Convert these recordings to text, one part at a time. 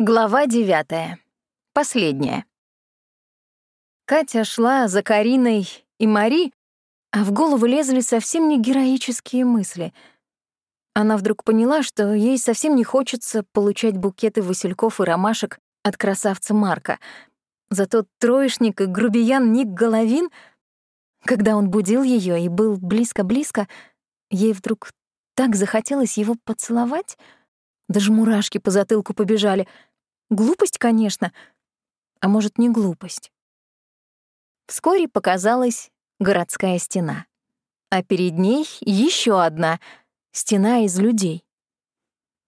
Глава девятая. Последняя. Катя шла за Кариной и Мари, а в голову лезли совсем не героические мысли. Она вдруг поняла, что ей совсем не хочется получать букеты васильков и ромашек от красавца Марка. Зато троечник и грубиян Ник Головин, когда он будил ее и был близко-близко, ей вдруг так захотелось его поцеловать — даже мурашки по затылку побежали. Глупость, конечно. А может, не глупость. Вскоре показалась городская стена. А перед ней еще одна — стена из людей.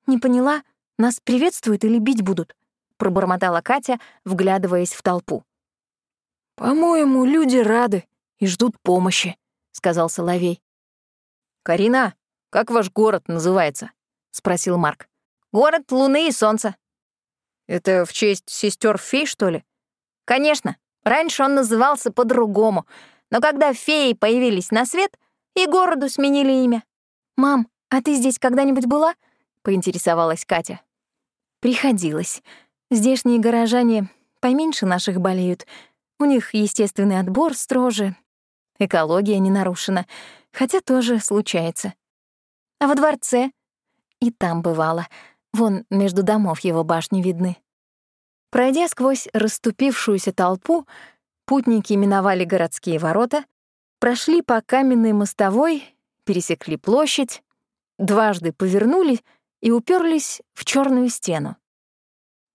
«Не поняла, нас приветствуют или бить будут?» — пробормотала Катя, вглядываясь в толпу. «По-моему, люди рады и ждут помощи», — сказал Соловей. «Карина, как ваш город называется?» — спросил Марк. Город Луны и Солнца. Это в честь сестер фей, что ли? Конечно. Раньше он назывался по-другому. Но когда феи появились на свет, и городу сменили имя. «Мам, а ты здесь когда-нибудь была?» — поинтересовалась Катя. «Приходилось. Здешние горожане поменьше наших болеют. У них естественный отбор строже. Экология не нарушена. Хотя тоже случается. А во дворце? И там бывало. Вон между домов его башни видны. Пройдя сквозь расступившуюся толпу, путники миновали городские ворота, прошли по каменной мостовой, пересекли площадь, дважды повернули и уперлись в черную стену.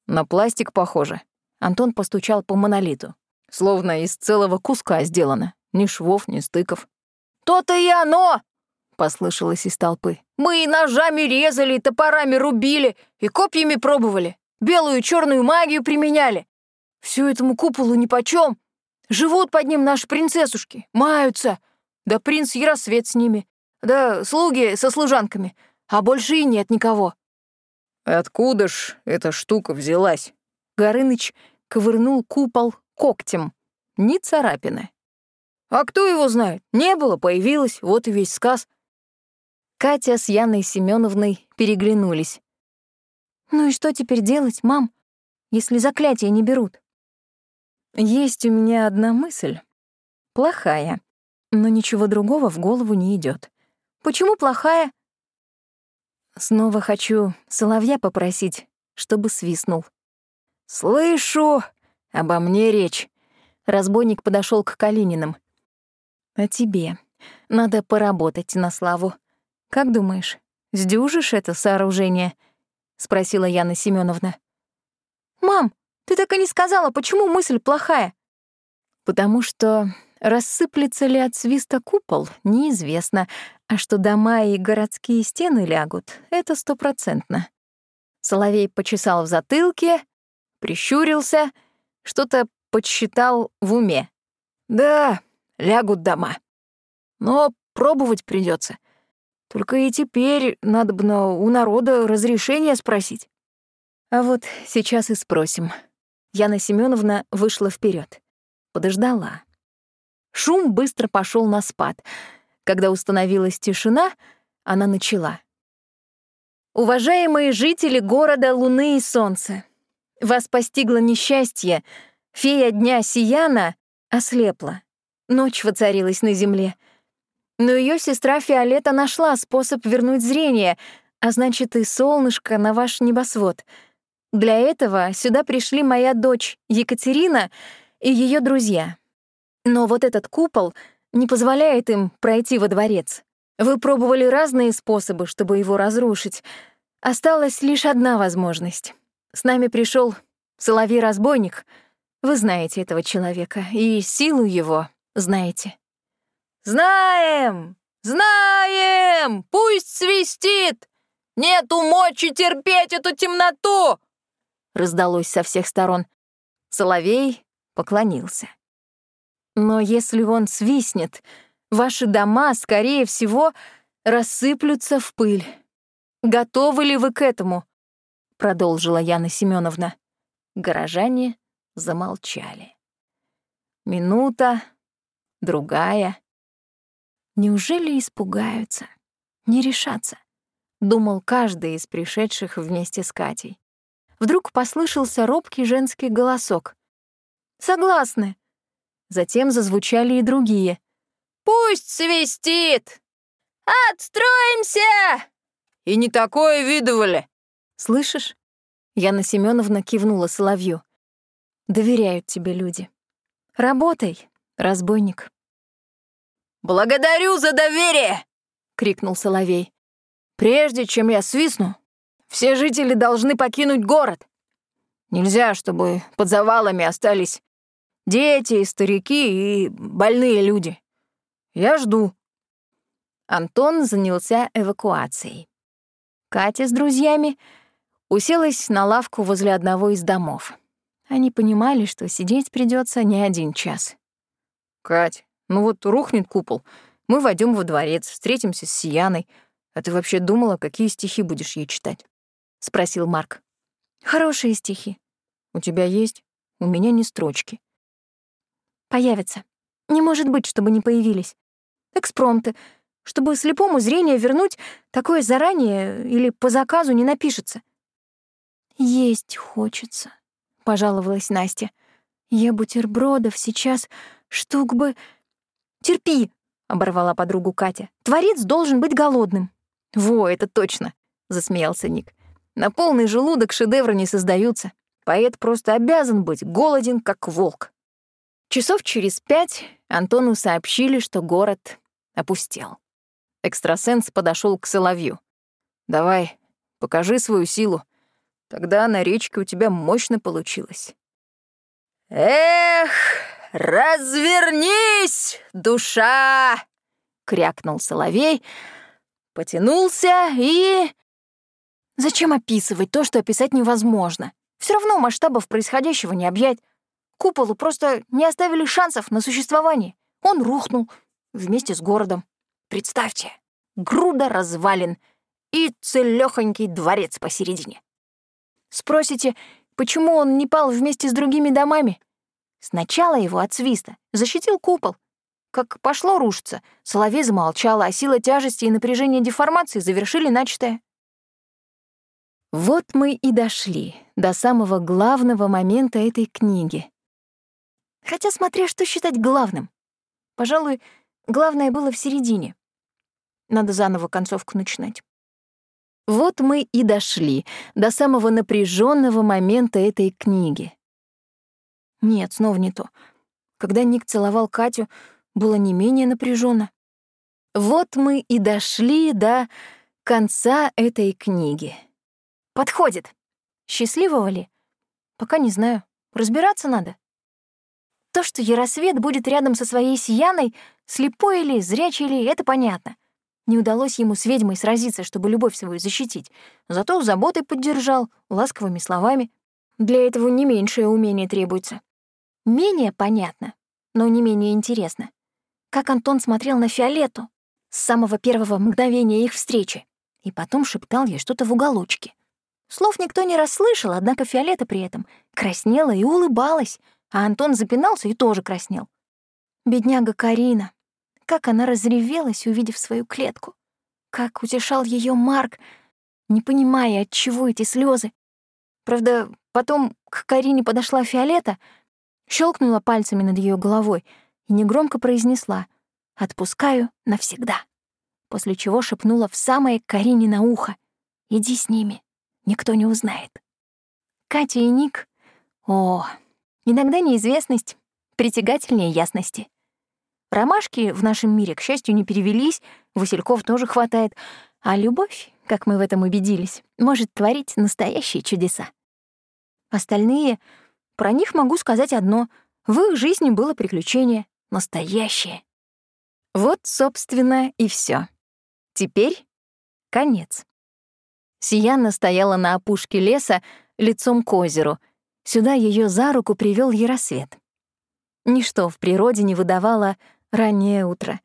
На пластик похоже. Антон постучал по монолиту. Словно из целого куска сделано. Ни швов, ни стыков. «То-то и оно!» послышалось из толпы. «Мы и ножами резали, и топорами рубили, и копьями пробовали, белую и черную магию применяли. Всю этому куполу нипочем. Живут под ним наши принцессушки, маются. Да принц Яросвет с ними, да слуги со служанками, а больше и нет никого». «Откуда ж эта штука взялась?» Горыныч ковырнул купол когтем. Ни царапины. «А кто его знает? Не было, появилось, вот и весь сказ». Катя с Яной Семеновной переглянулись. «Ну и что теперь делать, мам, если заклятия не берут?» «Есть у меня одна мысль. Плохая, но ничего другого в голову не идет. Почему плохая?» Снова хочу соловья попросить, чтобы свистнул. «Слышу! Обо мне речь!» Разбойник подошел к Калининым. «А тебе надо поработать на славу. «Как думаешь, сдюжишь это сооружение?» — спросила Яна Семеновна. «Мам, ты так и не сказала, почему мысль плохая?» «Потому что рассыплется ли от свиста купол, неизвестно, а что дома и городские стены лягут, это стопроцентно». Соловей почесал в затылке, прищурился, что-то подсчитал в уме. «Да, лягут дома. Но пробовать придется. Только и теперь надо бы у народа разрешение спросить. А вот сейчас и спросим. Яна Семеновна вышла вперед, Подождала. Шум быстро пошел на спад. Когда установилась тишина, она начала. «Уважаемые жители города Луны и Солнца, вас постигло несчастье. Фея дня Сияна ослепла. Ночь воцарилась на земле — но ее сестра Фиолета нашла способ вернуть зрение, а значит и солнышко на ваш небосвод. Для этого сюда пришли моя дочь Екатерина и ее друзья. Но вот этот купол не позволяет им пройти во дворец. Вы пробовали разные способы, чтобы его разрушить. Осталась лишь одна возможность. С нами пришел Соловей-разбойник. Вы знаете этого человека, и силу его знаете. «Знаем! Знаем! Пусть свистит! Нету мочи терпеть эту темноту!» Раздалось со всех сторон. Соловей поклонился. «Но если он свистнет, ваши дома, скорее всего, рассыплются в пыль. Готовы ли вы к этому?» — продолжила Яна Семеновна. Горожане замолчали. Минута, другая. Неужели испугаются? Не решатся? Думал каждый из пришедших вместе с Катей. Вдруг послышался робкий женский голосок. «Согласны». Затем зазвучали и другие. «Пусть свистит! Отстроимся!» «И не такое видывали!» «Слышишь?» Яна Семеновна кивнула Соловью. «Доверяют тебе люди. Работай, разбойник». «Благодарю за доверие!» — крикнул Соловей. «Прежде чем я свистну, все жители должны покинуть город. Нельзя, чтобы под завалами остались дети, старики и больные люди. Я жду». Антон занялся эвакуацией. Катя с друзьями уселась на лавку возле одного из домов. Они понимали, что сидеть придется не один час. «Кать, ну вот рухнет купол, мы войдем во дворец, встретимся с Сияной. А ты вообще думала, какие стихи будешь ей читать?» — спросил Марк. «Хорошие стихи». «У тебя есть? У меня не строчки». «Появятся. Не может быть, чтобы не появились. Экспромты. Чтобы слепому зрение вернуть, такое заранее или по заказу не напишется». «Есть хочется», — пожаловалась Настя. «Я бутербродов сейчас штук бы...» «Терпи!» — оборвала подругу Катя. «Творец должен быть голодным». «Во, это точно!» — засмеялся Ник. «На полный желудок шедевры не создаются. Поэт просто обязан быть голоден, как волк». Часов через пять Антону сообщили, что город опустел. Экстрасенс подошел к Соловью. «Давай, покажи свою силу. Тогда на речке у тебя мощно получилось». «Эх!» «Развернись, душа!» — крякнул соловей, потянулся и... Зачем описывать то, что описать невозможно? Все равно масштабов происходящего не объять. Куполу просто не оставили шансов на существование. Он рухнул вместе с городом. Представьте, груда развалин и целёхонький дворец посередине. Спросите, почему он не пал вместе с другими домами? Сначала его от свиста защитил купол. Как пошло рушиться, Соловей замолчала, а сила тяжести и напряжения деформации завершили начатое. Вот мы и дошли до самого главного момента этой книги. Хотя смотря что считать главным. Пожалуй, главное было в середине. Надо заново концовку начинать. Вот мы и дошли до самого напряженного момента этой книги. Нет, снова не то. Когда Ник целовал Катю, было не менее напряженно. Вот мы и дошли до конца этой книги. Подходит. Счастливого ли? Пока не знаю. Разбираться надо. То, что Яросвет будет рядом со своей Сияной, слепой или зрячий ли, это понятно. Не удалось ему с ведьмой сразиться, чтобы любовь свою защитить. Зато заботой поддержал, ласковыми словами. Для этого не меньшее умение требуется. Менее понятно, но не менее интересно. Как Антон смотрел на Фиолету с самого первого мгновения их встречи и потом шептал ей что-то в уголочке. Слов никто не расслышал, однако Фиолета при этом краснела и улыбалась, а Антон запинался и тоже краснел. Бедняга Карина. Как она разревелась, увидев свою клетку. Как утешал ее Марк, не понимая, от чего эти слезы. Правда, потом к Карине подошла Фиолета — щелкнула пальцами над ее головой и негромко произнесла «Отпускаю навсегда», после чего шепнула в самое Карине на ухо «Иди с ними, никто не узнает». Катя и Ник... О, иногда неизвестность притягательнее ясности. Ромашки в нашем мире, к счастью, не перевелись, васильков тоже хватает, а любовь, как мы в этом убедились, может творить настоящие чудеса. Остальные про них могу сказать одно. В их жизни было приключение. Настоящее. Вот, собственно, и все. Теперь конец. Сияна стояла на опушке леса лицом к озеру. Сюда ее за руку привел Яросвет. Ничто в природе не выдавало раннее утро.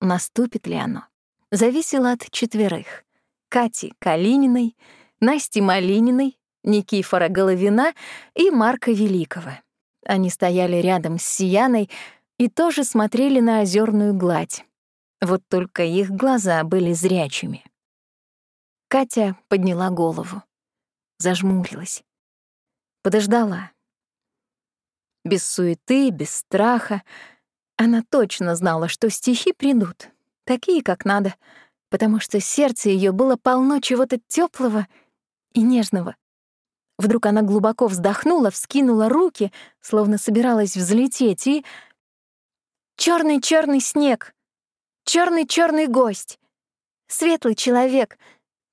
Наступит ли оно? Зависело от четверых. Кати Калининой, Насти Малининой Никифора Головина и Марка Великого. Они стояли рядом с Сияной и тоже смотрели на озерную гладь. Вот только их глаза были зрячими. Катя подняла голову, зажмурилась. подождала. Без суеты, без страха. Она точно знала, что стихи придут, такие, как надо, потому что сердце ее было полно чего-то теплого и нежного. Вдруг она глубоко вздохнула, вскинула руки, словно собиралась взлететь, и... черный черный снег! черный черный гость! Светлый человек!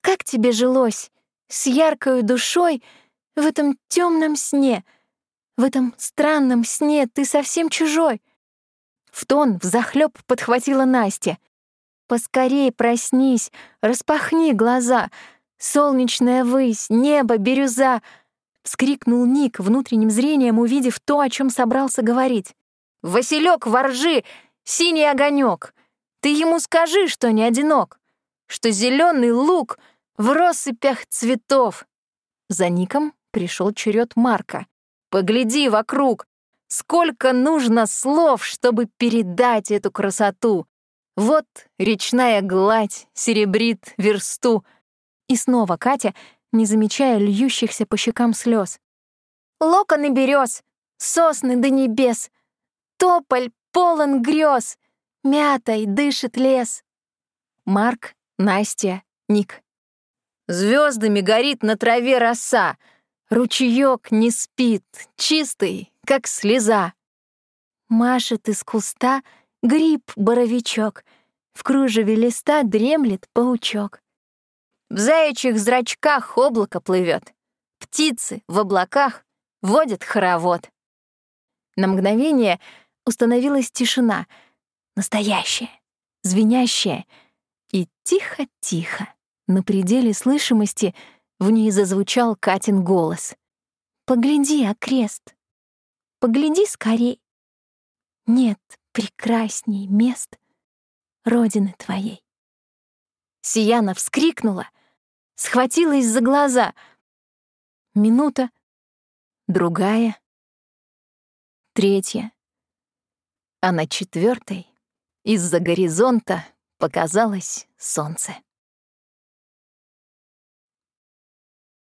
Как тебе жилось? С яркой душой в этом темном сне, в этом странном сне ты совсем чужой!» В тон взахлёб подхватила Настя. «Поскорей проснись, распахни глаза!» «Солнечная высь, небо, бирюза!» — вскрикнул Ник, внутренним зрением увидев то, о чем собрался говорить. «Василек, воржи! Синий огонек! Ты ему скажи, что не одинок, что зеленый лук в россыпях цветов!» За Ником пришел черед Марка. «Погляди вокруг! Сколько нужно слов, чтобы передать эту красоту! Вот речная гладь серебрит версту — и снова Катя, не замечая льющихся по щекам слез. «Локоны берез, сосны до небес, тополь полон грез, мятой дышит лес». Марк, Настя, Ник. Звездами горит на траве роса, Ручеёк не спит, чистый, как слеза. Машет из куста гриб-боровичок, В кружеве листа дремлет паучок. В заячьих зрачках облако плывет, птицы в облаках водят хоровод. На мгновение установилась тишина, настоящая, звенящая, и тихо-тихо, на пределе слышимости, в ней зазвучал Катин голос. «Погляди, окрест, погляди скорей. Нет прекрасней мест Родины твоей». Сияна вскрикнула, схватилась за глаза. Минута, другая, третья. А на четвертой из-за горизонта показалось солнце.